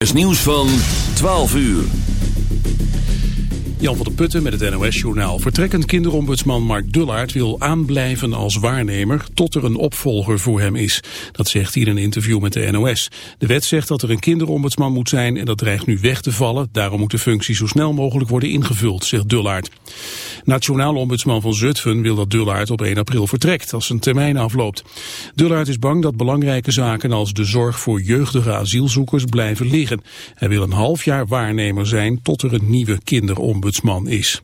is nieuws van 12 uur. Jan van der Putten met het NOS-journaal. Vertrekkend kinderombudsman Mark Dullaert wil aanblijven als waarnemer tot er een opvolger voor hem is. Dat zegt hij in een interview met de NOS. De wet zegt dat er een kinderombudsman moet zijn en dat dreigt nu weg te vallen. Daarom moet de functie zo snel mogelijk worden ingevuld, zegt Dullaert. Nationaal ombudsman van Zutphen wil dat Dullaert op 1 april vertrekt als zijn termijn afloopt. Dullaert is bang dat belangrijke zaken als de zorg voor jeugdige asielzoekers blijven liggen. Hij wil een half jaar waarnemer zijn tot er een nieuwe kinderombudsman is.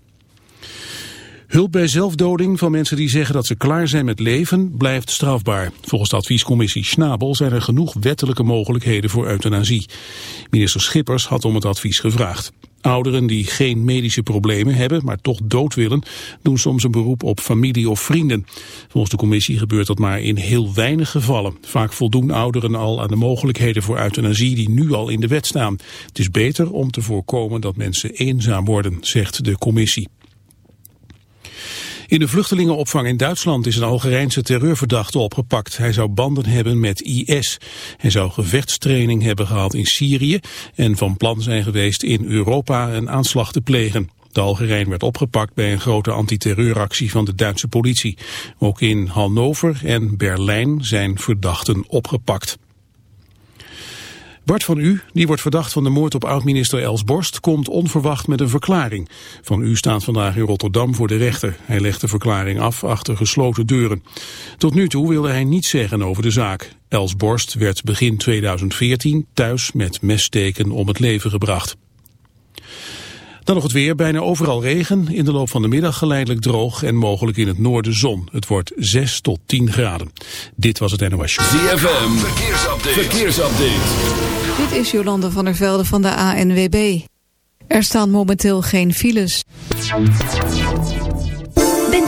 Hulp bij zelfdoding van mensen die zeggen dat ze klaar zijn met leven blijft strafbaar. Volgens de adviescommissie Schnabel zijn er genoeg wettelijke mogelijkheden voor euthanasie. Minister Schippers had om het advies gevraagd. Ouderen die geen medische problemen hebben, maar toch dood willen, doen soms een beroep op familie of vrienden. Volgens de commissie gebeurt dat maar in heel weinig gevallen. Vaak voldoen ouderen al aan de mogelijkheden voor euthanasie die nu al in de wet staan. Het is beter om te voorkomen dat mensen eenzaam worden, zegt de commissie. In de vluchtelingenopvang in Duitsland is een Algerijnse terreurverdachte opgepakt. Hij zou banden hebben met IS. Hij zou gevechtstraining hebben gehad in Syrië en van plan zijn geweest in Europa een aanslag te plegen. De Algerijn werd opgepakt bij een grote antiterreuractie van de Duitse politie. Ook in Hannover en Berlijn zijn verdachten opgepakt. Bart van U, die wordt verdacht van de moord op oud-minister Els Borst, komt onverwacht met een verklaring. Van U staat vandaag in Rotterdam voor de rechter. Hij legt de verklaring af achter gesloten deuren. Tot nu toe wilde hij niets zeggen over de zaak. Els Borst werd begin 2014 thuis met messteken om het leven gebracht. Dan nog het weer, bijna overal regen. In de loop van de middag geleidelijk droog en mogelijk in het noorden zon. Het wordt 6 tot 10 graden. Dit was het NOS Show. ZFM, verkeersupdate. verkeersupdate. Dit is Jolande van der Velde van de ANWB. Er staan momenteel geen files.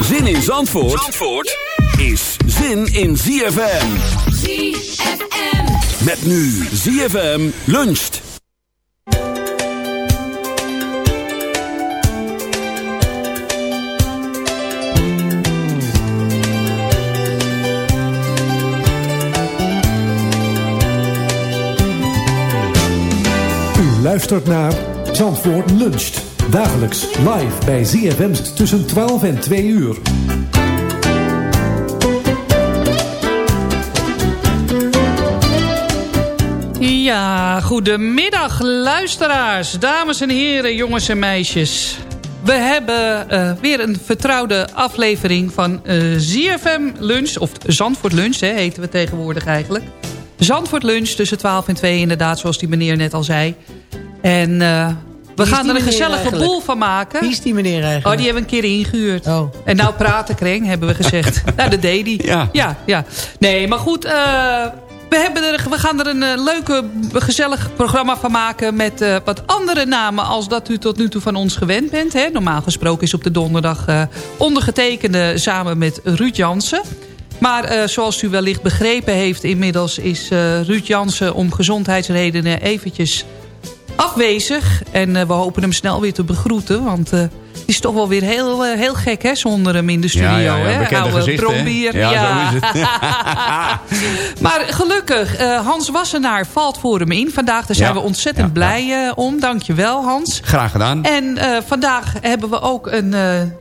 Zin in Zandvoort, Zandvoort is zin in ZFM. ZFM. Met nu ZFM luncht. U luistert naar Zandvoort luncht. Dagelijks live bij ZFM tussen 12 en 2 uur. Ja, goedemiddag luisteraars, dames en heren, jongens en meisjes. We hebben uh, weer een vertrouwde aflevering van uh, ZFM Lunch, of Zandvoort Lunch, hè, heten we tegenwoordig eigenlijk. Zandvoort Lunch tussen 12 en 2 inderdaad, zoals die meneer net al zei. En uh, we gaan er een gezellige eigenlijk? boel van maken. Wie is die meneer eigenlijk? Oh, die hebben we een keer ingehuurd. Oh. En nou praten, Kreng, hebben we gezegd. nou, dat deed hij. Ja. ja, ja. Nee, maar goed, eh, we, hebben er, we gaan er een eh, leuke, gezellig programma van maken... met eh, wat andere namen als dat u tot nu toe van ons gewend bent. Hè? Normaal gesproken is op de donderdag ondergetekende samen met Ruud Jansen. Maar zoals u wellicht begrepen heeft inmiddels... is Ruud Jansen om gezondheidsredenen eventjes afwezig. En we hopen hem snel weer te begroeten. Want het is toch wel weer heel, heel gek hè, zonder hem in de studio. Ja, ja, ja. hè? Oude gezicht, brombier. Ja, ja, zo is het. maar gelukkig, Hans Wassenaar valt voor hem in. Vandaag daar zijn we ontzettend blij om. Dankjewel Hans. Graag gedaan. En vandaag hebben we ook een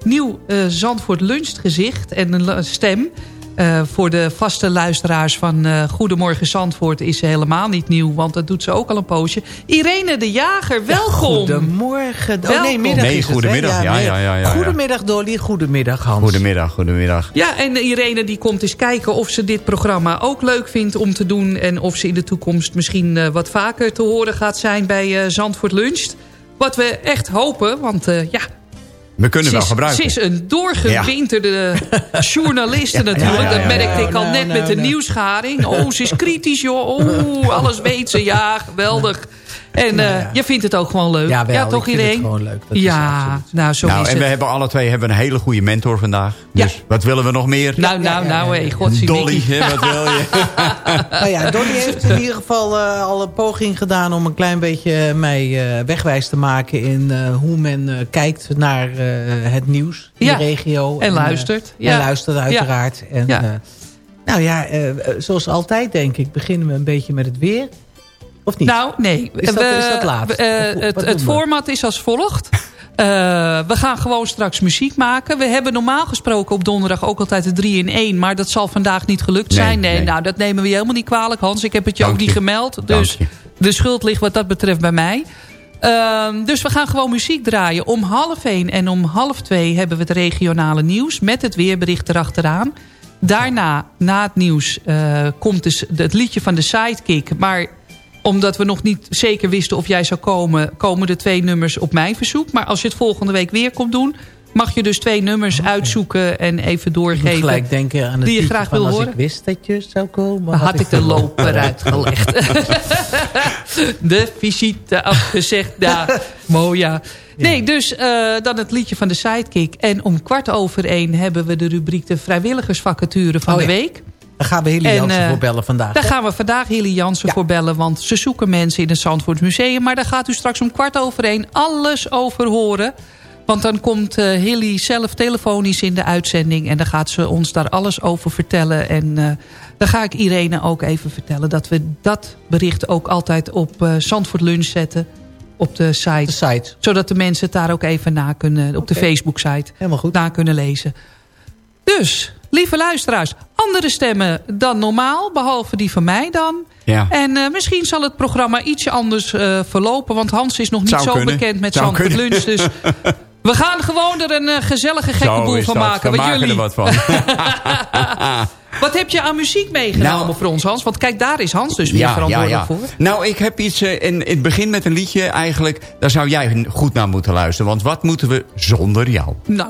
nieuw Zandvoort lunchgezicht en een stem... Uh, voor de vaste luisteraars van uh, Goedemorgen Zandvoort is ze helemaal niet nieuw. Want dat doet ze ook al een poosje. Irene de Jager, welkom. goedemorgen. Oh nee, middag nee, is goedemiddag. Het, ja, ja, ja, ja, Goedemiddag Dolly, goedemiddag Hans. Goedemiddag, goedemiddag. Ja, en Irene die komt eens kijken of ze dit programma ook leuk vindt om te doen. En of ze in de toekomst misschien uh, wat vaker te horen gaat zijn bij Zandvoort Lunch. Wat we echt hopen, want ja, we kunnen wel gebruiken. Ze is een doorgewinterde ja. journaliste natuurlijk. Dat merkte ik al nou, net nou, met de nou. nieuwsgaring. Oh, ze is kritisch joh. Oh, alles weet ze. Ja, geweldig. En nou, uh, je vindt het ook gewoon leuk. Ja, wel, ja toch iedereen? gewoon leuk. Dat ja, nou zo nou, is en het. we hebben alle twee hebben een hele goede mentor vandaag. Dus ja. wat willen we nog meer? Nou, nou, nou, hé, godzie Dolly, hè, wat wil je? nou ja, Dolly heeft in ieder geval uh, al een poging gedaan om een klein beetje mij uh, wegwijs te maken in hoe men kijkt naar het nieuws in ja. de regio. En, en luistert. Ja. En luistert uiteraard. En, nou ja, zoals altijd denk ik, beginnen we een beetje met het weer. Of niet? Nou, nee. Is dat, we, is dat laat? Uh, het het format is als volgt. Uh, we gaan gewoon straks muziek maken. We hebben normaal gesproken op donderdag ook altijd de 3 in 1. Maar dat zal vandaag niet gelukt nee, zijn. Nee, nee, nou dat nemen we helemaal niet kwalijk. Hans, ik heb het je Dank ook niet gemeld. Dus de schuld ligt wat dat betreft bij mij. Uh, dus we gaan gewoon muziek draaien. Om half 1 en om half 2 hebben we het regionale nieuws. Met het weerbericht erachteraan. Daarna, na het nieuws, uh, komt dus het liedje van de Sidekick. Maar omdat we nog niet zeker wisten of jij zou komen... komen de twee nummers op mijn verzoek. Maar als je het volgende week weer komt doen... mag je dus twee nummers okay. uitzoeken en even doorgeven. Ik gelijk denken aan het die je graag wil als horen. ik wist dat je zou komen... Had, had ik de loper uitgelegd. de visite afgezegd. Ja, mooi ja. Nee, dus uh, dan het liedje van de Sidekick. En om kwart over één hebben we de rubriek... de vrijwilligersvacature van oh, de ja. week. Daar gaan we Hilly Jansen uh, voor bellen vandaag. Daar gaan we vandaag Hilly Jansen ja. voor bellen. Want ze zoeken mensen in het Zandvoort Museum. Maar daar gaat u straks om kwart over één alles over horen. Want dan komt uh, Hilly zelf telefonisch in de uitzending. En dan gaat ze ons daar alles over vertellen. En uh, dan ga ik Irene ook even vertellen. Dat we dat bericht ook altijd op uh, Zandvoort Lunch zetten. Op de site. de site. Zodat de mensen het daar ook even na kunnen. Op okay. de Facebook site. Helemaal goed. Na kunnen lezen. Dus, lieve luisteraars, andere stemmen dan normaal, behalve die van mij dan. Ja. En uh, misschien zal het programma ietsje anders uh, verlopen, want Hans is nog niet Zou zo kunnen. bekend met Zandvoort kunnen. Lunch. Dus we gaan gewoon er een uh, gezellige gekke boel van maken. We maken jullie. er wat van. wat heb je aan muziek meegenomen Nou, voor ons, Hans? Want kijk, daar is Hans dus weer ja, ja, verantwoordelijk ja. voor. Nou, ik heb iets uh, in het begin met een liedje eigenlijk. Daar zou jij goed naar moeten luisteren. Want wat moeten we zonder jou? Nou,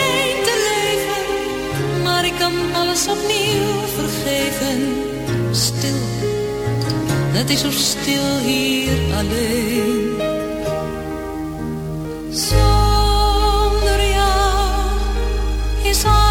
ik kan alles opnieuw vergeven. Stil, het is zo stil hier alleen. Zonder jou is alles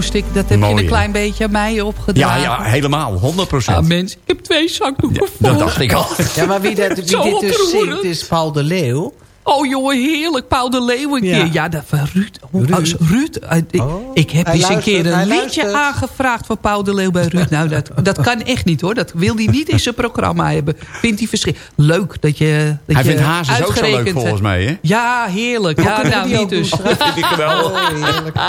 moest ik, dat heb Mooi, je een klein beetje aan mij Ja, opgedragen. ja, helemaal. 100 Ah, procent. mensen, ik heb twee zakdoeken vol. dat dacht ik al. Ja, maar wie, dat, wie dit dus zingt is Paul de Leeuw. Oh jongen, heerlijk. Paul de Leeuw een Ja. keer. Ja, dat van Ruud. Oh, Ruud. als Ruud. eh, ik, Oh, ik heb hij eens een luistert, keer een liedje luistert. aangevraagd van Paul de Leeuw bij Ruud. Nou, dat, dat kan echt niet hoor. Dat wil hij niet in zijn programma hebben. Vindt hij verschrikkelijk. Leuk dat je dat Hij je vindt hazes ook zo leuk volgens mij, hè? Ja, heerlijk. Ja, nou, niet dus. straks? Vind ik geweldig. Oh, heerlijk.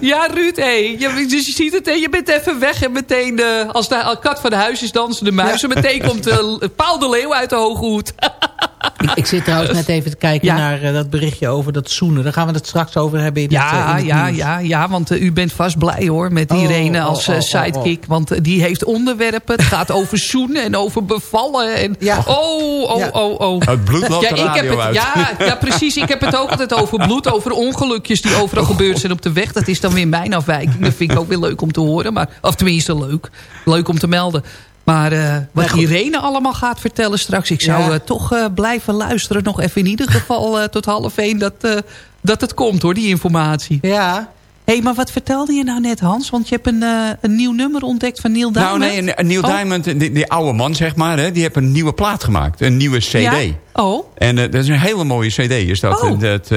Ja, Ruud, hé. Je, dus je ziet het, hè, je bent even weg en meteen... eh, als de kat van de huis is, dansen de muis. En meteen komt eh, Paul de Leeuw uit de hoge hoed. Ik, ik zit trouwens net even te kijken Ja. naar eh, dat berichtje over dat zoenen. Daar gaan we het straks over hebben in het, eh, Ja, in het ja, nieuws. ja, ja, want eh, u bent vast blij hoor met Oh, Irene oh, als oh, sidekick. Want die heeft onderwerpen. Het gaat over zoenen en over bevallen. En, Ja. Oh, oh, Ja. oh, oh. Het bloed loopt de ik heb radio het, uit. ja, ja, precies. Ik heb het ook altijd over bloed, over ongelukjes die overal gebeurd zijn op de weg. Dat is dan weer mijn afwijking. Dat vind ik ook weer leuk om te horen. Maar, of tenminste leuk. Leuk om te melden. Maar eh, wat. Irene allemaal gaat vertellen straks... ik zou Ja. eh, toch eh, blijven luisteren. Nog even in ieder geval tot half één dat, dat het komt hoor, die informatie. Ja, Hé, hey, maar wat vertelde je nou net Hans? Want je hebt een, een nieuw nummer ontdekt van Neil Diamond. Nou nee, een, Neil Oh. Diamond, die, die oude man zeg maar, hè, die heeft een nieuwe plaat gemaakt. Een nieuwe cd. Ja? Oh, En dat is een hele mooie cd. Is dat. Oh. Dat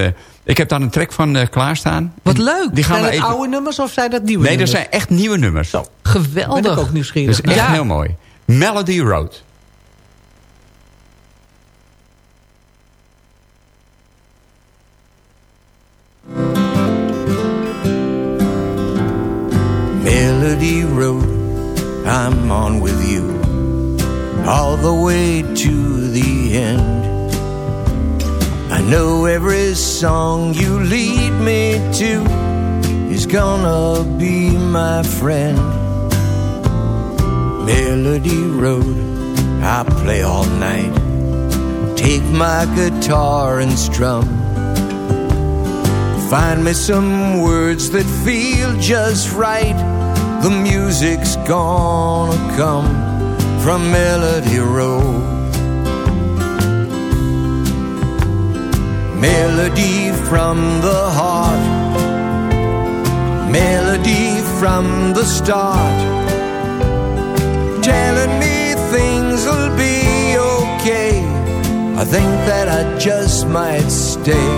ik heb daar een track van klaarstaan. wat leuk. Die gaan zijn dat even... oude nummers of zijn dat nieuwe Nee, dat nummers? zijn echt nieuwe nummers. Dat Geweldig. Ben ik ook nieuwsgierig. is echt Ja. heel mooi. Melody Road. Melody Road, I'm on with you all the way to the end. I know every song you lead me to is gonna be my friend. Melody Road, I play all night, take my guitar and strum. Find me some words that feel just right. The music's gonna come from Melody Road. Melody from the heart. Melody from the start. Telling me things will be okay. I think that I just might stay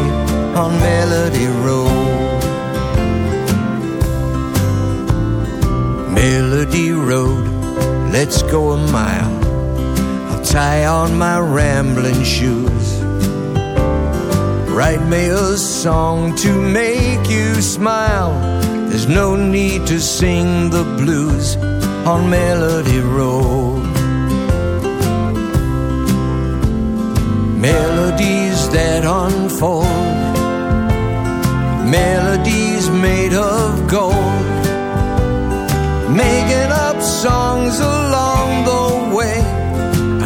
on Melody Road. Melody Road. Let's go a mile. I'll tie on my rambling shoes. Write me a song to make you smile. There's no need to sing the blues on Melody Road. Melodies that unfold, melodies made of gold, making up songs along the way.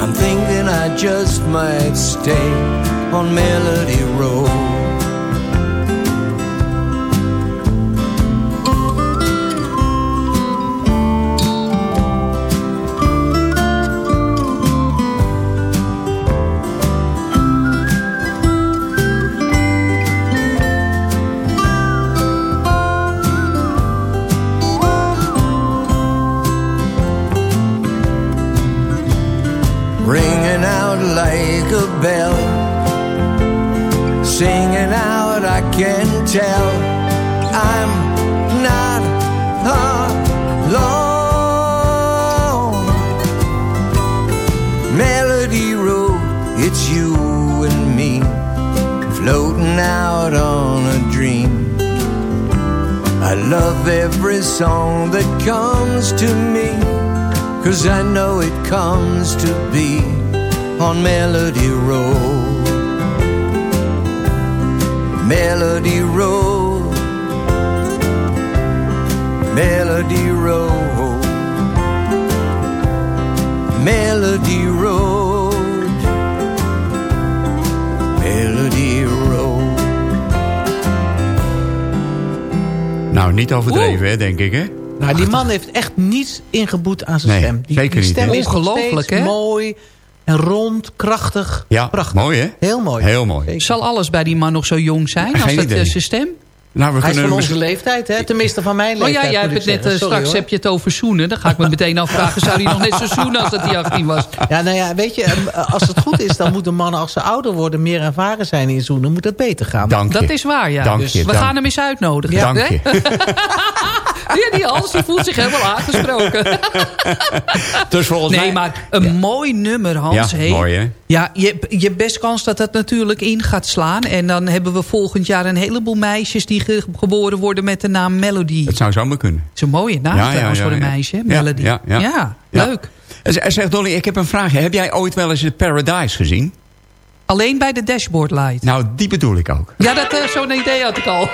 I'm thinking I just might stay on Melody Road. Tell I'm not alone. Melody Road, it's you and me floating out on a dream. I love every song that comes to me. Cause I know it comes to be on Melody Road. Melody Road. Melody Road. Melody Road. Melody Road. Nou, niet overdreven, hè, denk ik, hè? Nou, die man heeft echt niets ingeboet aan zijn Nee, stem. Die, zeker die niet, stem is Ongelooflijk, hè? mooi en rond, krachtig. Ja, Prachtig. mooi, hè? Heel mooi. Heel mooi. Zal alles bij die man nog zo jong zijn? Geen als dat idee. eh, zijn stem? Nou, we Hij is van onze leeftijd, hè? tenminste van mijn Oh leeftijd. ja, jij hebt ik het net, eh, Sorry, straks hoor. heb je het over zoenen. Dan ga ik me meteen afvragen, zou hij nog net zo zoenen als dat hij 18 was? Ja, nou ja, weet je, eh, als het goed is, dan moeten mannen als ze ouder worden meer ervaren zijn in zoenen. Moet dat beter gaan. Dank je. Dat is waar, ja. Dank Dus je, we dank. gaan hem eens uitnodigen. Dank hè? je. Ja, die Hans die voelt zich helemaal aangesproken. Dus volgens Nee, mij... maar een mooi nummer, Hans. Ja, Hey. mooi, hè? Ja, je, je hebt best kans dat dat natuurlijk in gaat slaan. En dan hebben we volgend jaar een heleboel meisjes... die ge- geboren worden met de naam Melody. Het zou zomaar kunnen. Dat is een mooie naam Ja, trouwens ja, voor een meisje, Melody. ja, ja. Ja. leuk. Zeg Dolly, ik heb een vraagje. Heb jij ooit wel eens het Paradise gezien? Alleen bij de dashboard light. Nou, die bedoel ik ook. Ja, dat, eh, zo'n idee had ik al.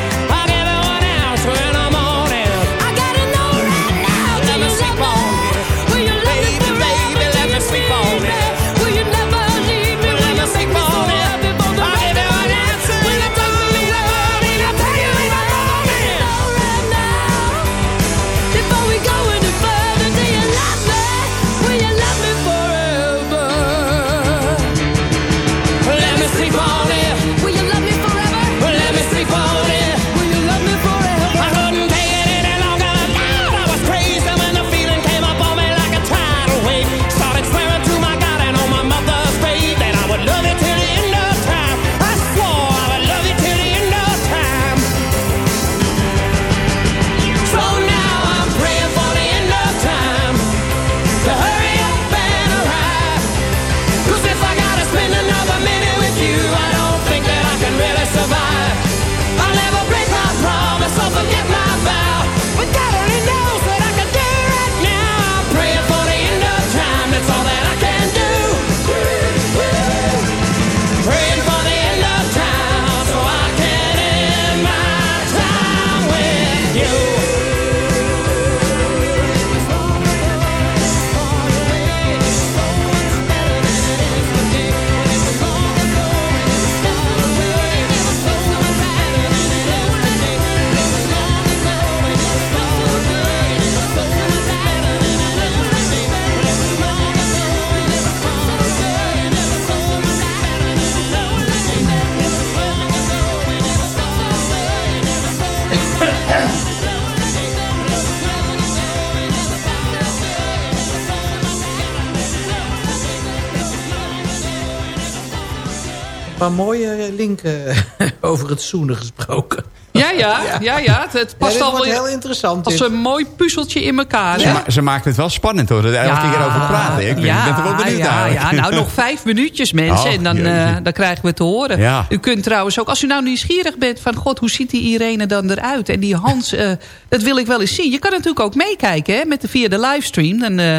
Maar mooie linken over het zoenen gesproken. Ja, ja, ja, ja. Het, het past wordt alweer heel interessant. als dit. een mooi puzzeltje in elkaar. Ze, hè? ma- ze maakt het wel spannend hoor. Dat elke keer over praten. Ik ben, ja, ben er wel benieuwd ja, naar. ja, nou nog vijf minuutjes mensen Oh, en dan, eh, dan krijgen we het te horen. Ja. U kunt trouwens ook, als u nou nieuwsgierig bent van god, hoe ziet die Irene dan eruit? En die Hans, eh, dat wil ik wel eens zien. Je kan natuurlijk ook meekijken hè, met de, via de livestream. Dan, eh,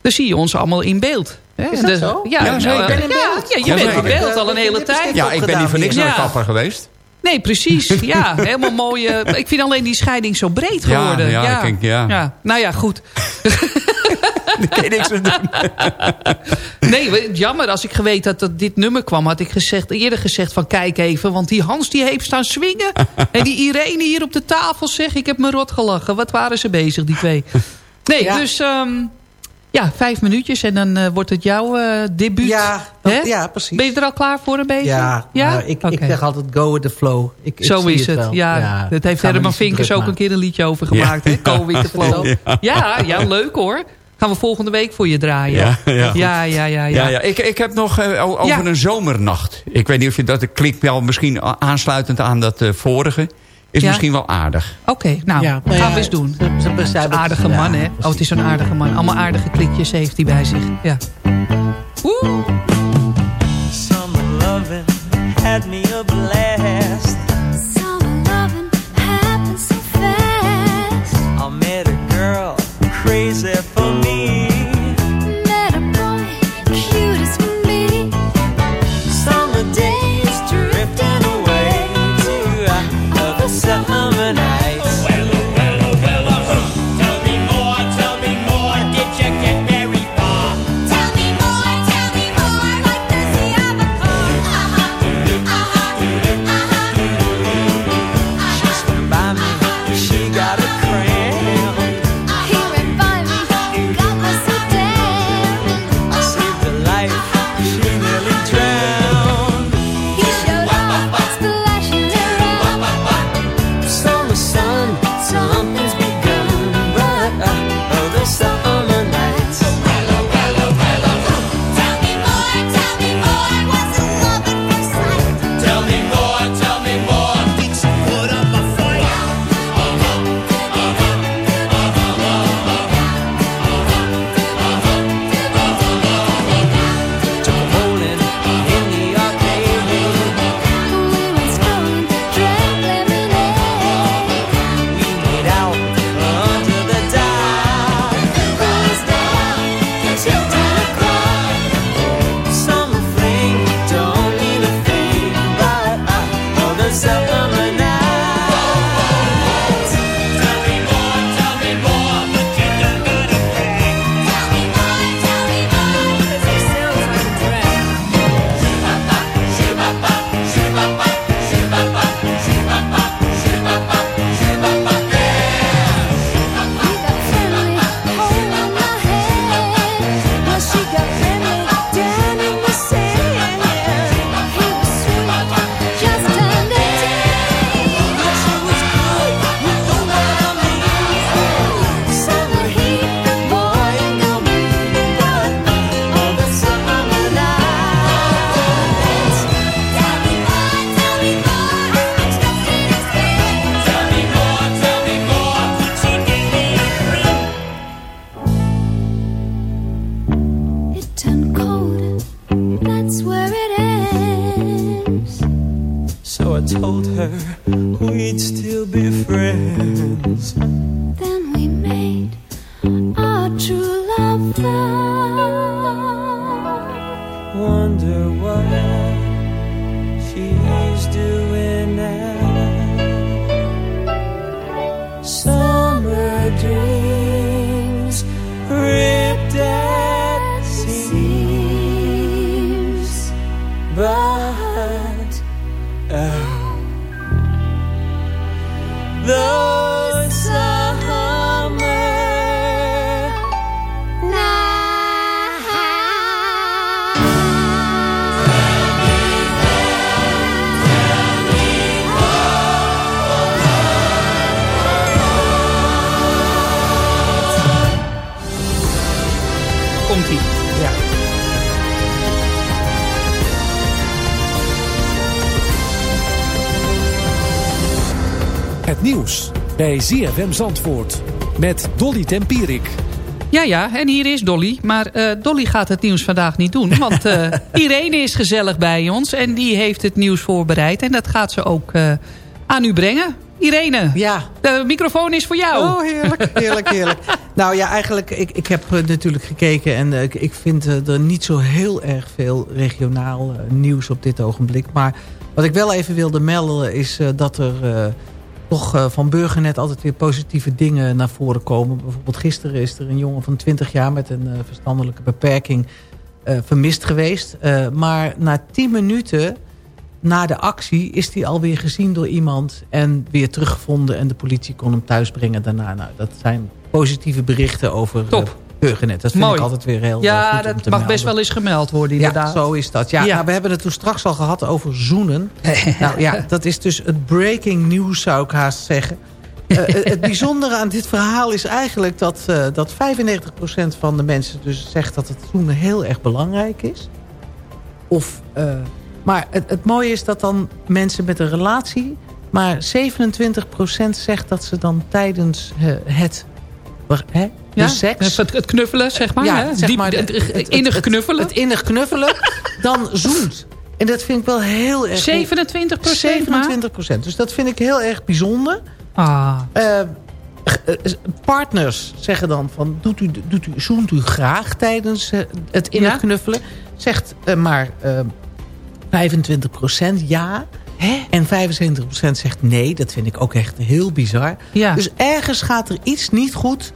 dan zie je ons allemaal in beeld. Hè? Is dat De- zo? Ja, Ja, nou, eh, Ik ben in ja, beeld. ja, je Ja, bent in beeld al een hele tijd. Ja, ik ben niet voor niks Ja. naar de kapper geweest. Nee, precies. Ja, helemaal mooi. eh, ik vind alleen die scheiding zo breed Ja, geworden. ja, ik denk, ja. Nou ja, goed. Daar kan je niks aan doen. Nee, jammer. Als ik geweten had dat dit nummer kwam... had ik gezegd, eerder gezegd van kijk even... want die Hans die heeft staan swingen. en die Irene hier op de tafel zeg... ik heb me rot gelachen. Wat waren ze bezig, die twee? Nee, Ja. dus... ehm, ja, vijf minuutjes en dan eh, wordt het jouw uh, debuut. Ja, ja, precies. Ben je er al klaar voor een beetje? Ja, ja? Nou, ik, ik zeg altijd go with the flow. Ik, Zo is het, het ja. Dat heeft Herman Vinkers ook een keer een liedje over gemaakt. Ja. Go with the flow. ja, ja leuk hoor gaan we volgende week voor je draaien. Ja, ja, ja. ja, ja, ja. ik, ik heb nog eh, over een zomernacht. Ik weet niet of je dat klikt wel misschien aansluitend aan dat vorige. Is misschien wel aardig. Oké, nou, ja, gaan we eens doen. Oh, het is een aardige man, hè? Oh, het is zo'n aardige man. Allemaal aardige klikjes heeft hij bij zich. Ja. Woe! Some loving had me a blast. ZFM Zandvoort met Dolly Tempierik. Ja, ja, en hier is Dolly. Maar eh, Dolly gaat het nieuws vandaag niet doen. Want eh, Irene is gezellig bij ons en die heeft het nieuws voorbereid. En dat gaat ze ook eh, aan u brengen. Irene, ja. de microfoon is voor jou. Oh, heerlijk, heerlijk, heerlijk. nou ja, eigenlijk, ik, ik heb natuurlijk gekeken... en ik, ik vind er niet zo heel erg veel regionaal nieuws op dit ogenblik. Maar wat ik wel even wilde melden is dat er toch eh, van Burgernet altijd weer positieve dingen naar voren komen. Bijvoorbeeld gisteren is er een jongen van 20 jaar met een eh, verstandelijke beperking eh, vermist geweest. maar na 10 minuten na de actie is hij alweer gezien door iemand en weer teruggevonden. En de politie kon hem thuisbrengen daarna. Nou, dat zijn positieve berichten over dat vind Mooi. ik altijd weer heel Ja, eh, dat mag best wel eens gemeld worden inderdaad. Ja, zo is dat. Ja, nou, we hebben het toen straks al gehad over zoenen. nou ja, dat is dus het breaking news zou ik haast zeggen. Eh, eh, het bijzondere aan dit verhaal is eigenlijk dat, dat 95% van de mensen dus zegt dat het zoenen heel erg belangrijk is. Of, maar het, het mooie is dat dan mensen met een relatie... maar 27% zegt dat ze dan tijdens het... hè, Hè, de Ja, seks... Het, het knuffelen, zeg maar. Ja, hè? zeg Diep- maar, het, innig knuffelen. Het, innig knuffelen, dan zoent. En dat vind ik wel heel erg... 27 procent 27 procent. Dus dat vind ik heel erg bijzonder. Ah. Eh, eh, partners zeggen dan van... Doet u, doet u, zoent u graag tijdens eh, het innig Ja? knuffelen? Zegt maar eh 25 procent ja. En 75 procent zegt nee. Dat vind ik ook echt heel bizar. Ja. Dus ergens gaat er iets niet goed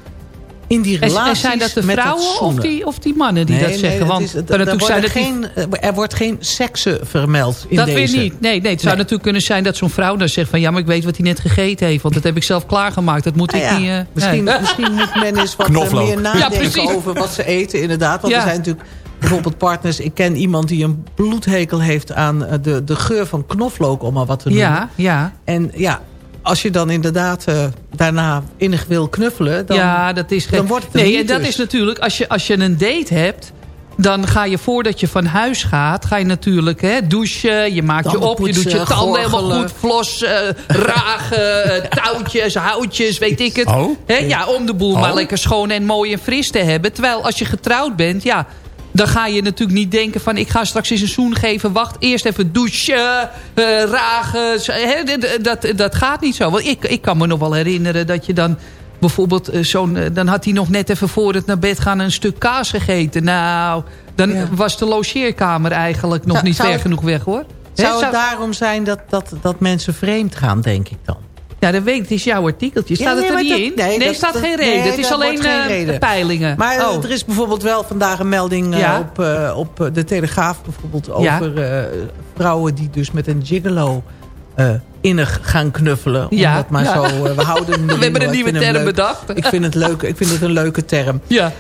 in die En, relaties en zijn dat de met vrouwen of die, of die mannen die Nee, dat nee, zeggen? Want is- het kan natuurlijk worden zijn dat die- geen, er wordt geen seksen vermeld in dat deze. weer niet. Nee, nee het zou Nee. natuurlijk kunnen zijn dat zo'n vrouw dan zegt van... ja, maar ik weet wat hij net gegeten heeft. Want dat heb ik zelf klaargemaakt. Dat moet Ah ik ja, niet... eh, misschien, nee. misschien moet men eens wat eh, Knoflook. meer nadenken over wat ze eten inderdaad. Want Ja. er zijn natuurlijk bijvoorbeeld partners... Ik ken iemand die een bloedhekel heeft aan eh, de, de geur van knoflook... om maar wat te noemen. Ja, ja. En ja, als je dan inderdaad eh, daarna innig wil knuffelen... Dan, ja, dat is geen... dan wordt het Nee, en dat dus. is natuurlijk... Als je, als je een date hebt... Dan ga je voordat je van huis gaat, ga je natuurlijk hè, douchen. Je maakt je op, je doet je tanden helemaal goed. Flos, eh, ragen, eh, touwtjes, houtjes, weet ik het. Oh. Hè, ja, om de boel maar Oh. lekker schoon en mooi en fris te hebben. Terwijl als je getrouwd bent, ja... Dan ga je natuurlijk niet denken van... ik ga straks eens een zoen geven. Wacht, eerst even douchen, eh, ragen. dat, dat gaat niet zo. Want ik, ik kan me nog wel herinneren dat je dan... Bijvoorbeeld, eh, zo'n, eh, dan had hij nog net even voor het naar bed gaan... een stuk kaas gegeten. Nou, dan Ja. was de logeerkamer eigenlijk nog Zou- niet zou ver genoeg weg, hoor. Zou het daarom zijn dat, dat, dat mensen vreemd gaan, denk ik dan? Ja, dat weet ik. Het is jouw artikeltje. Staat Ja, nee, het er niet dat- in? Nee, er dat- staat geen reden. nee, het is alleen eh, reden. peilingen. Maar eh, Oh. er is bijvoorbeeld wel vandaag een melding eh, Ja. op, op de Telegraaf bijvoorbeeld Ja. over vrouwen die dus met een gigolo innig gaan knuffelen. Ja, Omdat maar zo, we houden We hebben een nieuwe term leuk. bedacht. Ik vind het leuk. Ik vind het een leuke term. Ja.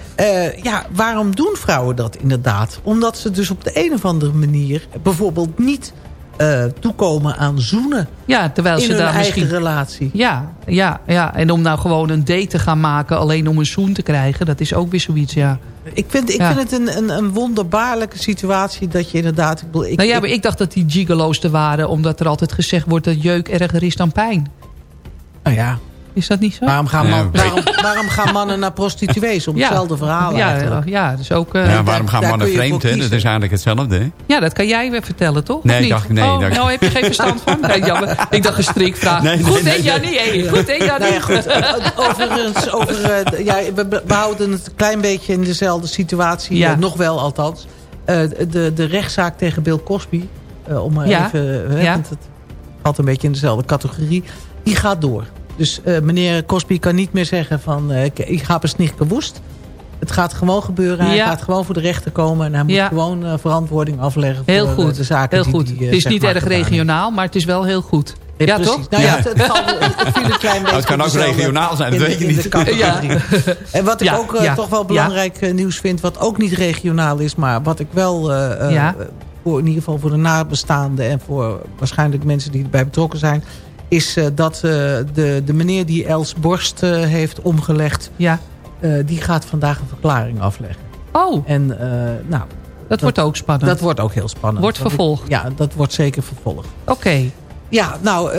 Ja, waarom doen vrouwen dat inderdaad? Omdat ze dus op de een of andere manier bijvoorbeeld niet eh, toekomen aan zoenen Ja, terwijl in ze hun daar eigen misschien... relatie. Ja, ja, ja. En om nou gewoon een date te gaan maken... alleen om een zoen te krijgen... dat is ook weer zoiets, ja. Ik vind, ik Ja. vind het een, een, een wonderbaarlijke situatie dat je inderdaad... Ik, nou ja, maar ik dacht dat die gigolo's er waren... omdat er altijd gezegd wordt dat jeuk erger is dan pijn. nou ja, Is dat niet zo? waarom gaan, Ja, man- waarom, waarom gaan mannen naar prostituees? Om Ja. hetzelfde verhaal ja, eigenlijk. ja, dus ook... eh, Ja, ja, waarom gaan daar mannen vreemd? Hè? Dat is eigenlijk hetzelfde. Hè? dat kan jij weer vertellen, toch? Nee, Of niet? dacht ik- nee, oh, dacht- nou heb je geen verstand van? Nee, jammer. Ik dacht een strikvraag. Nee, nee, Goed, hè, nee, nee. Jannie? Hey, Goed, hè, Jannie? Ja, goed. Overigens, over, eh, ja, we, we houden het een klein beetje in dezelfde situatie. Ja. eh, nog wel althans. Eh, de, de rechtszaak tegen Bill Cosby. eh, om maar Ja. even... Ja. Want het valt een beetje in dezelfde categorie. Die gaat door. Dus eh, meneer Cosby kan niet meer zeggen van... eh, ik, ga eens niet gewoest. Het gaat gewoon gebeuren. Hij Ja. gaat gewoon voor de rechter komen. En hij moet Ja. gewoon eh, verantwoording afleggen Heel voor goed. de zaken Heel die goed. hij, het is niet erg regionaal, maar het is wel heel goed. Ja, toch? Nou ja, Ja. Het, het, valt, het viel een klein beetje het kan ook regionaal zijn, dat weet je niet. En wat ik Ja, ook ja, toch wel belangrijk nieuws vind... wat ook niet regionaal is, maar wat ik wel... voor, in ieder geval voor de nabestaanden... en voor waarschijnlijk mensen die erbij betrokken zijn... is eh, dat eh, de, de meneer die Els Borst eh, heeft omgelegd... Ja. die gaat vandaag een verklaring afleggen. Oh, En nou, dat, wordt ook spannend. dat wordt ook heel spannend. Wordt ik- vervolgd. ja, dat wordt zeker vervolgd. Oké. Ja, nou,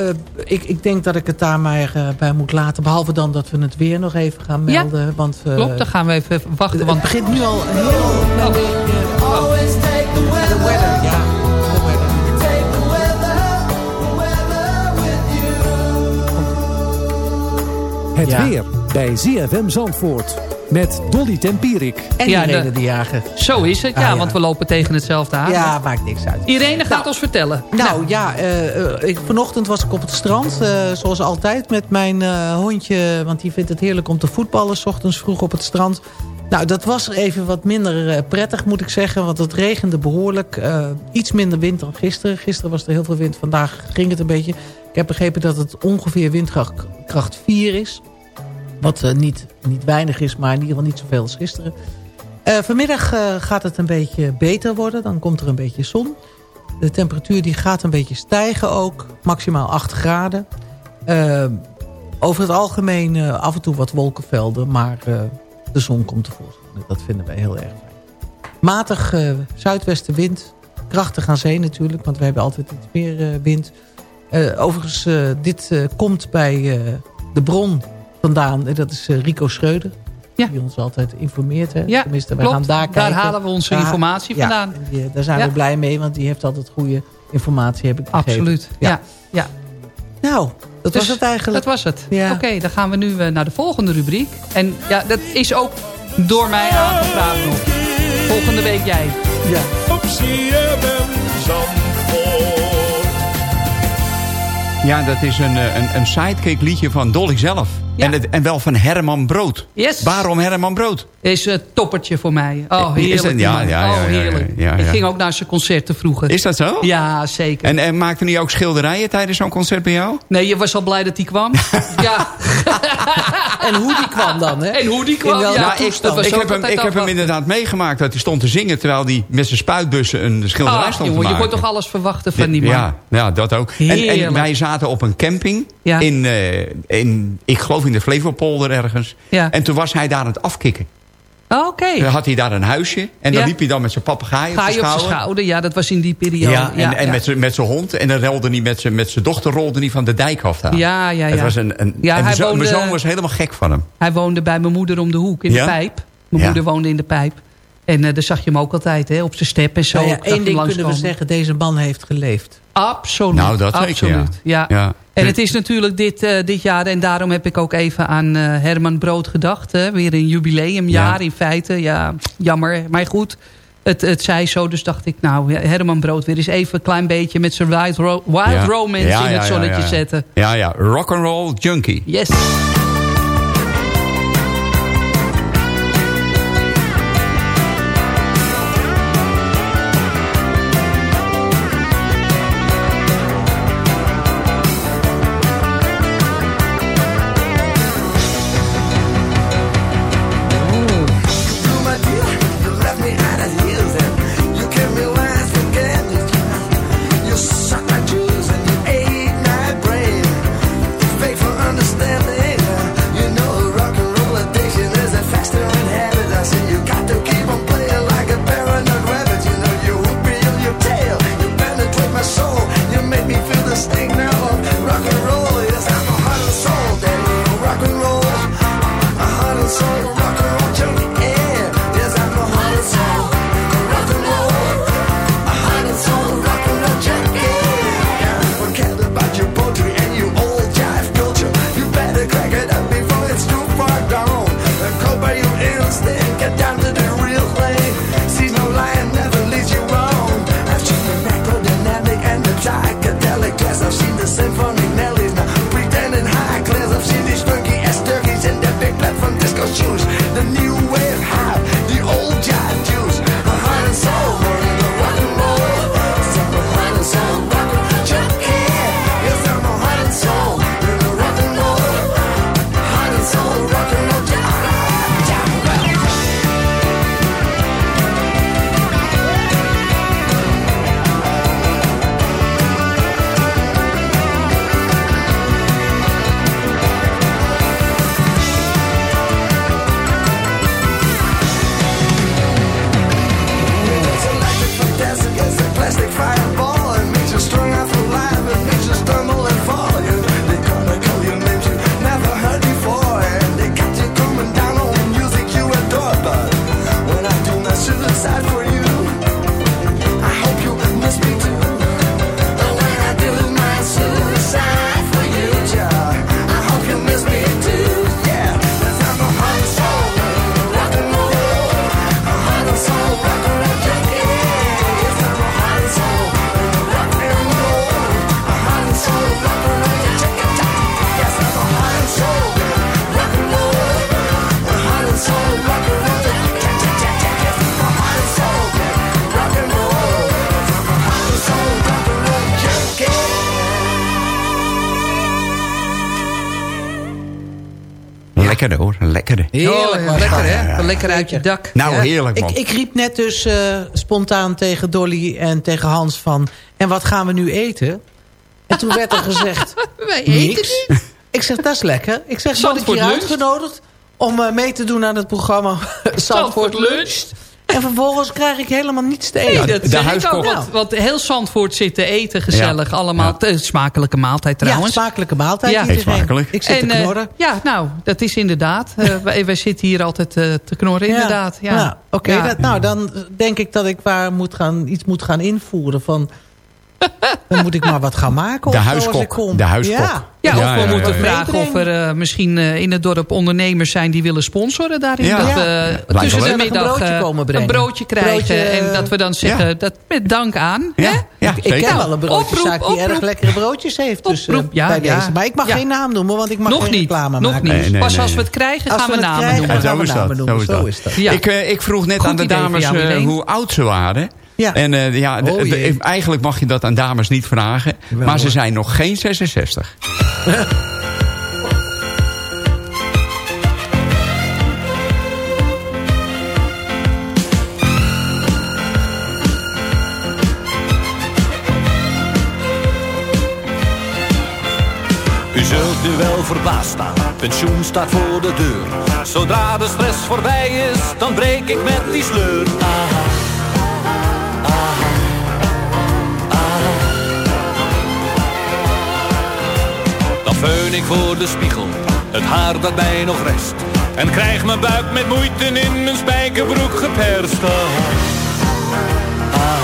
ik, ik denk dat ik het daar maar bij moet laten. Behalve dan dat we het weer nog even gaan Ja, melden. want, Klopt, dan gaan we even wachten. het Want begint nu al een heel beetje... Always take the De weather, weather, ja. Het Ja. weer bij ZFM Zandvoort. Met Dolly Tempierik. En Ja, Irene de- de Jager. zo is het, ja, Ah, ja. want we lopen tegen hetzelfde aan. Ja, maakt niks uit. Irene gaat ons vertellen. Nou ja, eh, eh, ik, vanochtend was ik op het strand, eh, zoals altijd, met mijn eh, hondje. Want die vindt het heerlijk om te voetballen, s ochtends vroeg op het strand. Nou, dat was even wat minder eh, prettig, moet ik zeggen. Want het regende behoorlijk. eh, iets minder wind dan gisteren. Gisteren was er heel veel wind, vandaag ging het een beetje. Ik heb begrepen dat het ongeveer windkracht kracht 4 is. Wat eh, niet, niet weinig is, maar in ieder geval niet zoveel als gisteren. Eh, vanmiddag eh, gaat het een beetje beter worden. Dan komt er een beetje zon. De temperatuur die gaat een beetje stijgen ook. Maximaal 8 graden. Over het algemeen af en toe wat wolkenvelden. Maar de zon komt tevoorschijn. Dat vinden wij heel erg fijn. Matig zuidwestenwind. Krachtig aan zee natuurlijk. Want we hebben altijd iets meer wind. Eh, overigens, eh, dit eh, komt bij eh, de bron vandaan. En dat is eh, Rico Schreuder. Die ons altijd informeert. Hè? Ja, Tenminste, wij klopt. gaan daar Daar kijken. halen we onze Daar- informatie ja, vandaan. die- daar zijn Ja. we blij mee. Want die heeft altijd goede informatie, heb ik begrepen. Absoluut, ja. ja. Nou, dat Dus was het eigenlijk. Dat was het. Ja. Oké, dan gaan we nu eh, naar de volgende rubriek. En ja, dat is ook door mij aangevraagd nog. Volgende week jij. Ja. Op CFM Zandvoort. Ja, dat is een, eh, een, een sidekick liedje van Dolly zelf. En, het, en wel van Herman Brood. Yes. Waarom Herman Brood? Is een toppertje voor mij. Oh, Is heerlijk. het? Ja, ja, ja, oh, ja, ja, heerlijk. ja, Ik ging ook naar zijn concerten vroeger. Is dat zo? Ja, zeker. En, en maakte hij ook schilderijen tijdens zo'n concert bij jou? Nee, je was al blij dat hij kwam. ja. En hoe die kwam dan, hè? En hoe die kwam, ja. Nou, ik, Dat was ik ook heb hem, ik heb hem inderdaad meegemaakt dat hij stond te zingen... terwijl hij met zijn spuitbussen een schilderij Ah, stond jongen, te je maken. kon toch alles verwachten van die man. Ja, ja dat ook. En, en wij zaten op een camping Ja. in, eh, in, ik geloof in de Flevopolder ergens. Ja. En toen was hij daar aan het afkicken. Oh, Oké. Dan had hij daar een huisje. En dan Ja. liep hij dan met zijn papegaai op op zijn schouder. Ja, dat was in die periode. Ja, en, en ja. met zijn- met zijn hond. En dan rolde hij met zijn met zijn dochter rolde hij van de dijk af daar. Ja, ja, Het ja. was een, een, Ja, en mijn, woonde- mijn zoon was helemaal gek van hem. Hij woonde bij mijn moeder om de hoek in Ja? de pijp. Mijn Ja. moeder woonde in de pijp. En eh, daar zag je hem ook altijd, hè, op zijn step en zo. Nou ja, één ding kunnen we zeggen. Deze man heeft geleefd. Absoluut. Nou, dat zeker, absoluut. ja. Ja. Ja. En het is natuurlijk dit, eh, dit jaar, en daarom heb ik ook even aan eh, Herman Brood gedacht. Hè. Weer een jubileumjaar Ja. in feite. Ja, jammer. Maar goed, het, het zei zo. Dus dacht ik, nou, Herman Brood weer eens even een klein beetje met zijn Wild, Ro- wild Ja. Romance Ja, in het ja, zonnetje ja. zetten. Ja, ja. Rock'n'roll junkie. Yes. Lekker uit je dak. Nou, Ja, heerlijk man. Ik, ik riep net dus eh, spontaan tegen Dolly en tegen Hans van... en wat gaan we nu eten? En toen werd er gezegd... Wij eten niks. Ik zeg, dat is lekker. Ik zeg, word ik Zandvoort hier Lunch? uitgenodigd om eh, mee te doen aan het programma Zandvoort Lunch. En vervolgens krijg ik helemaal niets te eten. Nee, dat zeg ik ook. Want, want heel Zandvoort zit te eten, gezellig. Allemaal smakelijke maaltijd trouwens. Ja, smakelijke maaltijd. Ja. smakelijk. Ik zit En, te eh, knorren. ja, nou, dat is inderdaad. Eh, wij, wij zitten hier altijd eh, te knorren, inderdaad. Ja. Nou, Oké, Ja. dat- nou dan denk ik dat ik waar moet gaan, iets moet gaan invoeren van... dan moet ik maar wat gaan maken. De of zo als huiskok. ik kom. De huiskok. Ja. Ja, of we moeten Ja. vragen of er eh, misschien eh, in het dorp ondernemers zijn die willen sponsoren daarin. Ja. Dat we Lijkt tussen de middag Een broodje eh, komen brengen. een broodje krijgen. Broodje, en eh, dat we dan zeggen, ja. dat met dank aan. Ja, hè? Ik ken wel een broodjeszaak Oproep, die erg lekkere broodjes heeft. Dus, eh, Oproep, ja, bij ja. deze. Maar ik mag Ja. geen naam noemen, want ik mag Nog geen niet, reclame nog maken. niet. Nee, nee, Pas nee, als we nee. het krijgen, gaan we namen krijgen, noemen. Zo we is dat. namen noemen. Zo is Zo dat. is dat. Ja. Ik, eh, ik vroeg net aan de dames eh, hoe oud ze waren. Ja. En eh, ja, Oh, eigenlijk mag je dat aan dames niet vragen. maar ze hoor. zijn nog geen 66. U zult nu wel verbaasd staan, pensioen staat voor de deur. Zodra de stress voorbij is, dan breek ik met die sleur. Aha, Feun ik voor de spiegel, het haar dat mij nog rest. En krijg mijn buik met moeite in mijn spijkerbroek geperst. Aha,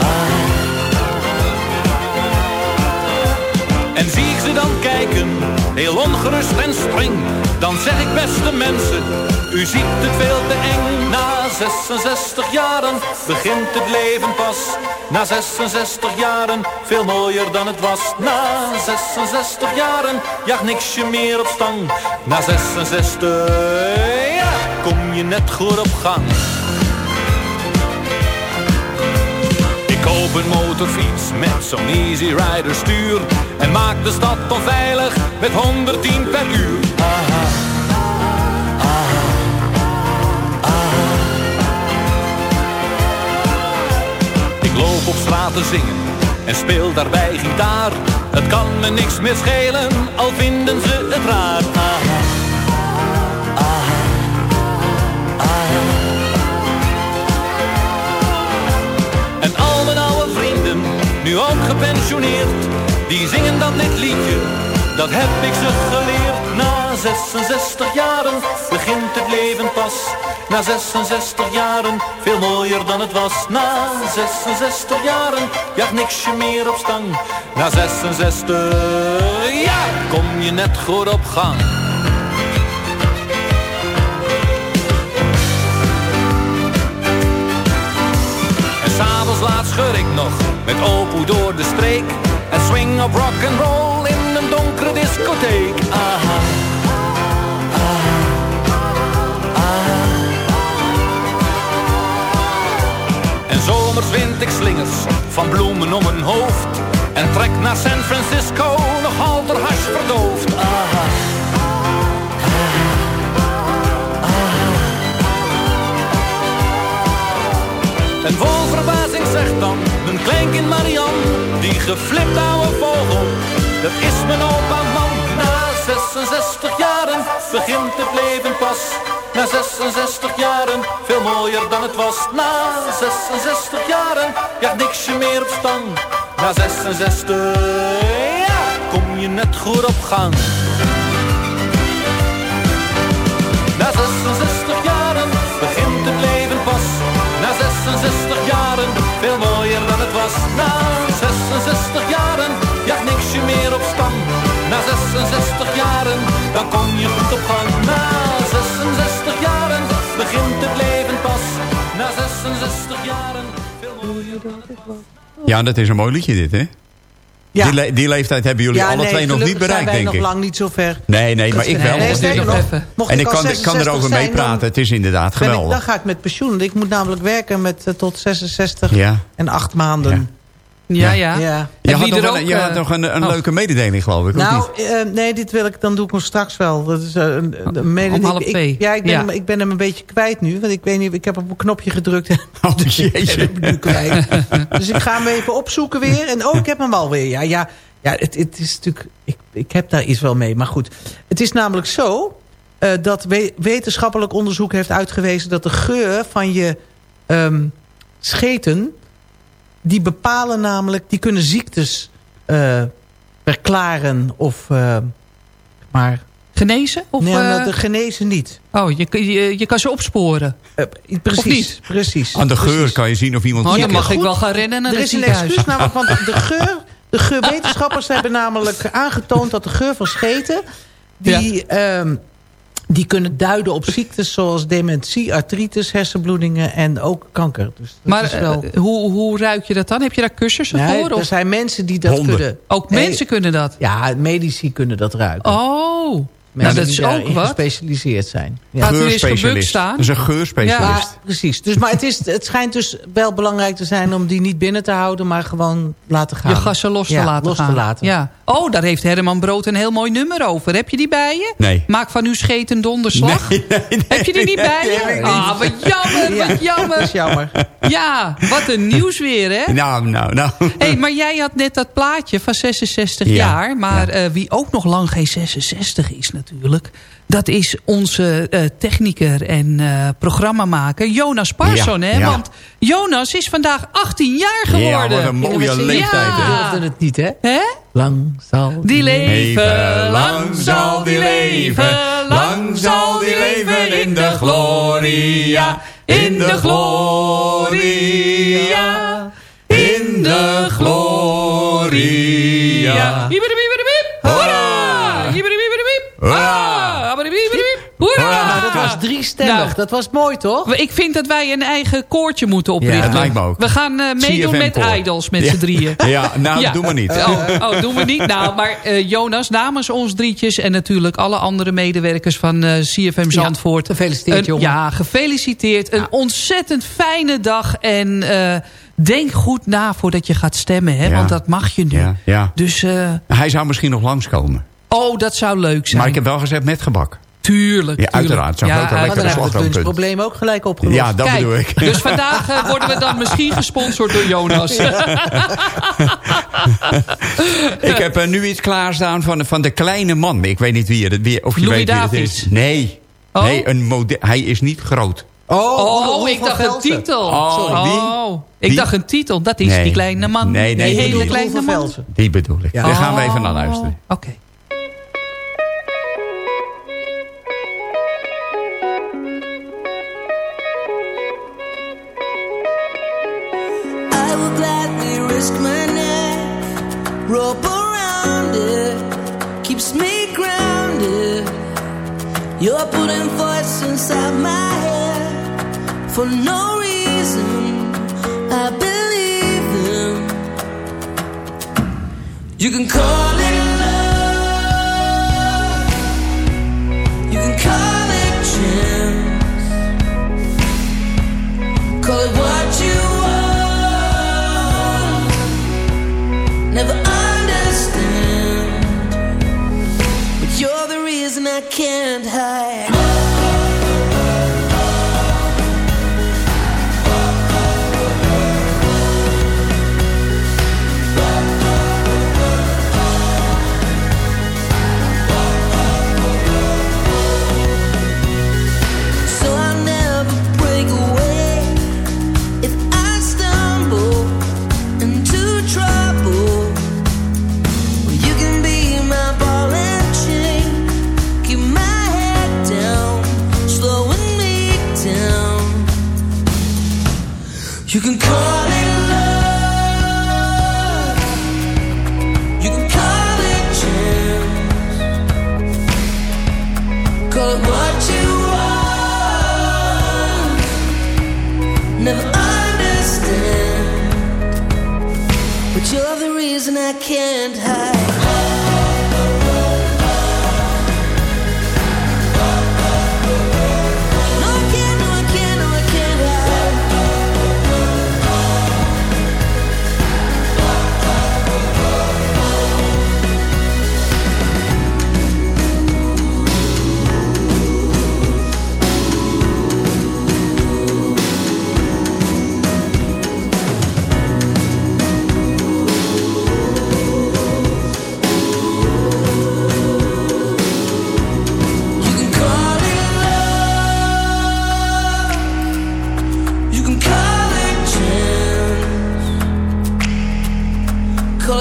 aha, En zie ik ze dan kijken, heel ongerust en streng. Dan zeg ik beste mensen, u ziet het veel te eng. Na 66 jaren begint het leven pas. Na 66 jaren, veel mooier dan het was. Na 66 jaren, jaagt niksje meer op stang. Na 66, ja, kom je net goed op gang. Koop een motorfiets met zo'n Easy Rider stuur. En maak de stad onveilig met 110 per uur. Ik loop op straat te zingen en speel daarbij gitaar. Het kan me niks meer schelen, al vinden ze het raar ook gepensioneerd, die zingen dan dit liedje, dat heb ik ze geleerd. Na 66 jaren begint het leven pas. Na 66 jaren, veel mooier dan het was. Na 66 jaren, jaagt niksje meer op stang. Na 66, ja, kom je net goed op gang. En s'avonds laat scheur ik nog met opoe door de streek. En swing op rock and roll in een donkere discotheek. Aha. aha, aha. En zomers wind ik slingers van bloemen om mijn hoofd. En trek naar San Francisco, nog halter hash verdoofd. Aha. En vol mijn kleinkind Marian, die geflipt oude vogel, dat is mijn opa man. Na 66 jaren begint het leven pas. Na 66 jaren, veel mooier dan het was. Na 66 jaren, ja niksje meer op stang. Na 66, ja, kom je net goed op gang. Na 66 jaren begint het leven pas. Na 66 was. Na 66 jaren, ja niksje meer op stand. Na 66 jaren, dan kom je goed op gang. Na 66 jaren, begint het leven pas. Na 66 jaren, veel mooier dan het was. Ja, dat is een mooi liedje dit, hè? Ja. Die, le- die leeftijd hebben jullie Ja, alle nee, twee nog niet bereikt, zijn wij denk nog ik. lang niet zo ver. Nee, nee, maar ik wel. Nee, nog, mocht en ik kan, ik kan 66 erover meepraten. Het is inderdaad ben ik- geweldig. dan ga ik met pensioen. Ik moet namelijk werken met eh, tot 66 Ja. en 8 maanden. Ja, ja. Ja. Je, had nog, er een, ook, je had eh, nog een, een oh. leuke mededeling, geloof ik, Nou, niet? eh, nee, dit wil ik, dan doe ik hem straks wel. Dat is, eh, een, een mede- Om half ik- ik- twee. ja, ik ben, Ja. Hem, ik ben hem een beetje kwijt nu. Want ik weet niet, ik heb op een knopje gedrukt. en Oh, ik jeetje. ben hem nu kwijt. dus ik ga hem even opzoeken weer. En oh, ik heb hem alweer. Ja, ja, Ja, het, het is natuurlijk... Ik, ik heb daar iets wel mee, maar goed. Het is namelijk zo eh, dat we- wetenschappelijk onderzoek heeft uitgewezen... dat de geur van je ehm, scheten... die bepalen namelijk... die kunnen ziektes eh, verklaren of... eh, maar Genezen? Of, nee, eh, de genezen niet. Oh, je, je, je kan ze opsporen. precies, precies. Aan de geur kan je zien of iemand Oh, dan mag ik wel gaan rennen naar er het is een excuus namelijk, want de geur... De geurwetenschappers hebben namelijk aangetoond dat de geur van scheten... die, ehm, die kunnen duiden op ziektes zoals dementie, artritis, hersenbloedingen en ook kanker. Dus dat Maar is wel... eh, hoe, hoe ruik je dat dan? Heb je daar cursussen Nee, voor? er Of? zijn mensen die dat Honden. kunnen. Ook Nee, mensen kunnen dat? Ja, medici kunnen dat ruiken. Oh, nou Mensen dat die is ook wat. gespecialiseerd zijn. Gaat u eens gebukt Geurspecialist. staan? Dat is een geurspecialist. Ja, precies. Dus, maar het, is, het schijnt dus wel belangrijk te zijn om die niet binnen te houden... maar gewoon laten gaan. Je gassen los te Ja, laten los gaan. te laten. Ja. Oh, daar heeft Herman Brood een heel mooi nummer over. Heb je die bij je? Nee. Maak van uw scheet een donderslag. Heb je die niet bij je? Ah, wat jammer, wat jammer. Dat is jammer. Ja, wat een nieuws weer, hè? Nou, nou, nou. hey, maar jij had net dat plaatje van 66 Ja, jaar. Maar eh, wie ook nog lang geen 66 is natuurlijk... dat is onze eh, techniker en eh, programmamaker Jonas Parson. Ja, hè? ja. Want Jonas is vandaag 18 jaar geworden. Ja, wat een mooie leeftijd. hè. Ja. durfde het niet, hè? Hè? Lang zal Die leven, Leven, lang zal die leven, lang zal die leven in de gloria, in de gloria, in de gloria. Hieberibieberibiep, Hoera! Hoera! Hieberibieberibiep, Hoera! Nou, dat was driestemmig. Nou. dat was mooi, toch? Ik vind dat wij een eigen koortje moeten oprichten. Ja, dat lijkt me ook. We gaan eh, meedoen met. Idols met z'n drieën. Ja, nou, doe maar niet. Oh, oh, doen we niet. Nou, maar eh, Jonas, namens ons drietjes... en natuurlijk alle andere medewerkers van eh, CFM Zandvoort... gefeliciteerd, een- jongen. Ja, gefeliciteerd. Een ontzettend fijne dag. En denk goed na voordat je gaat stemmen. Hè. Want dat mag je nu. Dus, Hij zou misschien nog langskomen. Oh, dat zou leuk zijn. Maar ik heb wel gezegd met gebak. Tuurlijk, Ja, tuurlijk. uiteraard. Zou Ja, ook wel Maar lekker dan een hebben we het lunchprobleem ook gelijk opgelost. Ja, dat Kijk, bedoel ik. Dus vandaag eh, worden we dan misschien gesponsord door Jonas. Ik heb eh, nu iets klaarstaan van, van de kleine man. Ik weet niet wie het, wie, of je Louis weet wie het is. Nee. Oh? Nee, een hij is niet groot. Oh, Oh, Roel ik dacht een titel. Oh, wie? Oh, ik Wie? dacht een titel. Dat is Nee. die kleine man. Nee, nee, die hele kleine man. Velsen. Die bedoel ik. Daar gaan we even naar Oh, luisteren. Oké. You're putting voice inside my head for no reason. I believe them. You can call it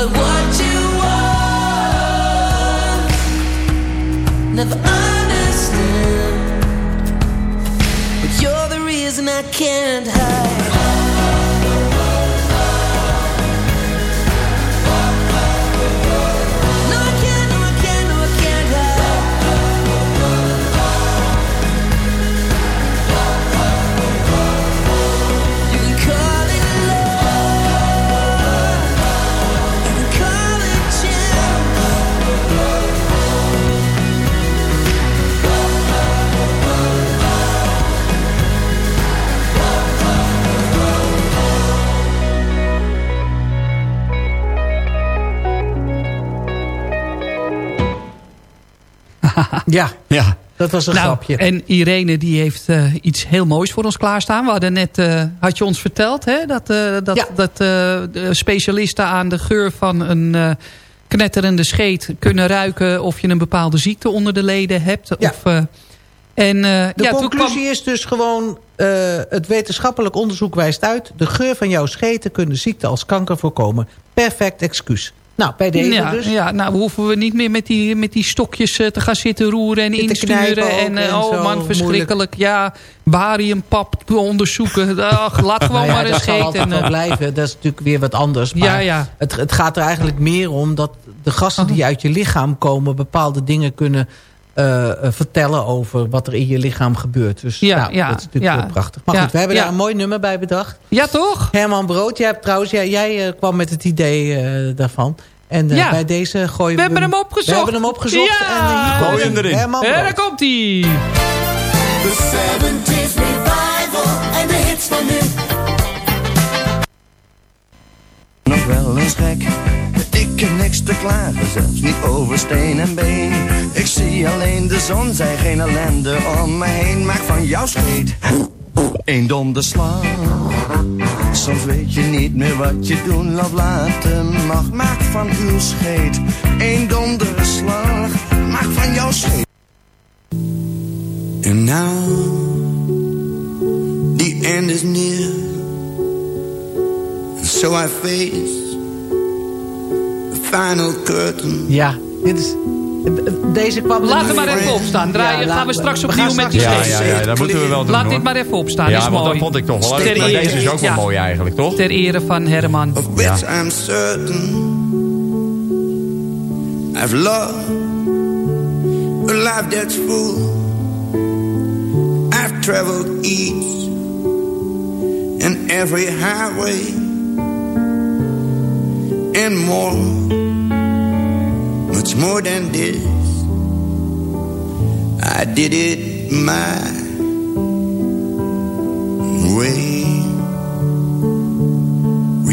what you want. Never understand, but you're the reason I can't hide. Ja, ja. dat was een Nou, grapje. En Irene die heeft eh, iets heel moois voor ons klaarstaan. We hadden net, eh, had je ons verteld, hè, dat, eh, dat, dat eh, de specialisten aan de geur van een eh, knetterende scheet kunnen ruiken of je een bepaalde ziekte onder de leden hebt. Ja. Of, eh, en, eh, De ja, toen conclusie kwam- is dus gewoon... eh, het wetenschappelijk onderzoek wijst uit... de geur van jouw scheten kunnen ziekte als kanker voorkomen. Perfect excuus. Nou, bij deze ja, dus. ja, nou hoeven we niet meer met die, met die stokjes eh, te gaan zitten roeren en Zitten insturen. En, eh, en oh man, verschrikkelijk. Ja, bariumpap onderzoeken. Ach, laat gewoon Nou ja, maar eens dat wel eh. blijven. Dat is natuurlijk weer wat anders. Maar Ja, ja. Het, het gaat er eigenlijk meer om dat de gassen die uit je lichaam komen... bepaalde dingen kunnen eh, eh, vertellen over wat er in je lichaam gebeurt. Dus Ja, nou, ja, dat is natuurlijk ja. heel prachtig. Maar Ja, goed, we hebben ja. daar een mooi nummer bij bedacht. Ja, toch? Herman Brood, jij, hebt trouwens, jij, jij eh, kwam met het idee eh, daarvan. En eh, Ja. bij deze gooien We hebben hem We opgezocht. hebben hem opgezocht. Ja. En hier Gooi hem erin. Herman En Brood. daar komt hij. The 70s revival en de hits van nu. nog wel eens gek. Ik heb niks te klagen, zelfs niet over steen en been. Ik zie alleen de zon, zij geen ellende om me heen. Maak van jouw scheet een donderslag. Soms weet je niet meer wat je doen of laten mag. Maak van uw scheet een donderslag. Maak van jouw scheet. And now, the end is near. So I face final curtain. Ja, dit is... Deze kwam er Laat hem maar even opstaan. Draaien Ja, gaan we straks opnieuw met die Ja, ja, ja, dat moeten we wel doen Laat hoor. dit maar even opstaan. Ja, is want mooi. dat vond ik toch wel leuk. Maar deze is ook wel ja. mooi eigenlijk, toch? Ter ere van Herman. of which I'm certain I've loved a life that's full. I've traveled each and every highway and more, more than this. I did it my way.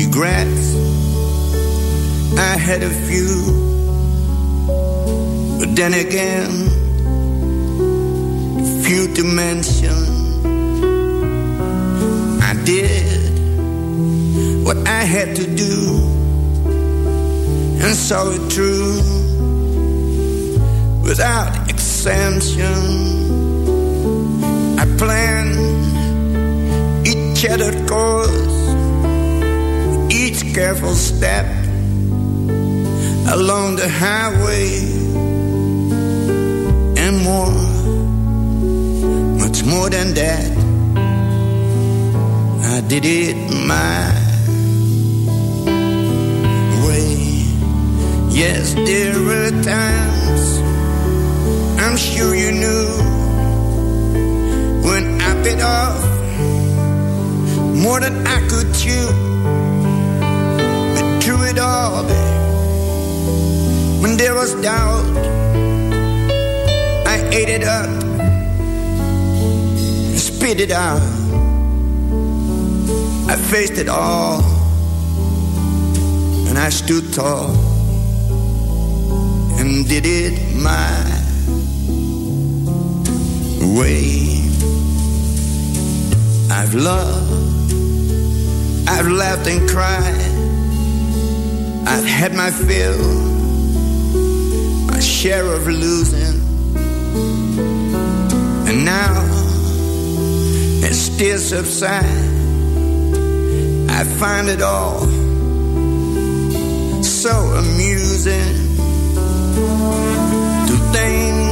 Regrets, I had a few, but then again, few to mention. I did what I had to do and saw it through without exemption. I planned each charted course, each careful step along the highway, and more, much more than that. I did it my way. Yes, there were times I'm sure you knew when I bit off more than I could chew. But through it all, babe, when there was doubt, I ate it up, and spit it out. I faced it all, and I stood tall and did it my way. I've loved, I've laughed and cried, I've had my fill, my share of losing, and now it still subsides. I find it all so amusing to think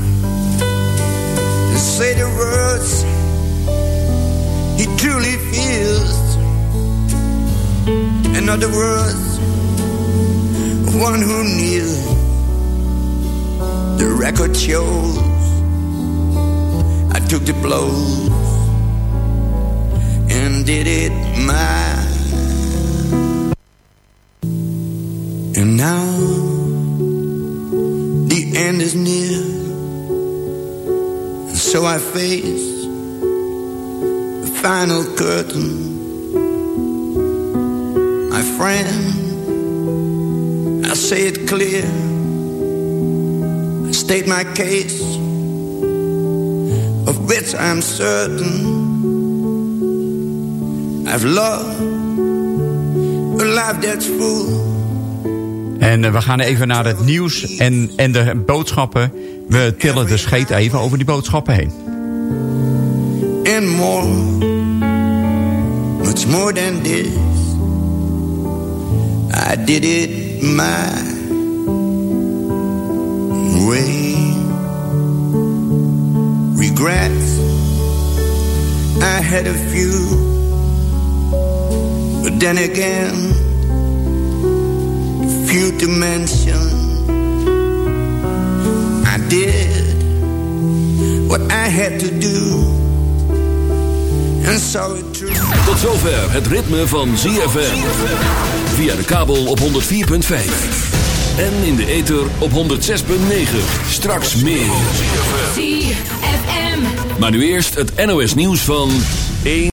say the words he truly feels. In other words, one who kneels. The record shows I took the blows and did it my and now the end is near so I face. The final curtain. My friend I say it clear. I state my case of which I'm certain. I've loved a life that's full En eh, we gaan even naar het nieuws en, en de boodschappen. We tillen de scheet even over die boodschappen heen. and more, much more than this. I did it my way. Regrets, I had a few, but then again, I did what I had to do. And so it true. Tot zover het ritme van ZFM. Via de kabel op 104.5. En in de ether op 106.9. Straks meer. ZFM. Maar nu eerst het NOS nieuws van 1.